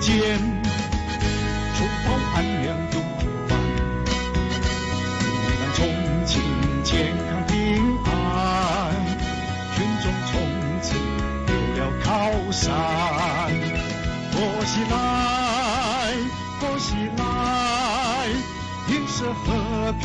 肩，手抱寒凉有铁板，让重庆健康平安，群众从此有了靠山。佛系来，佛系来，映射和平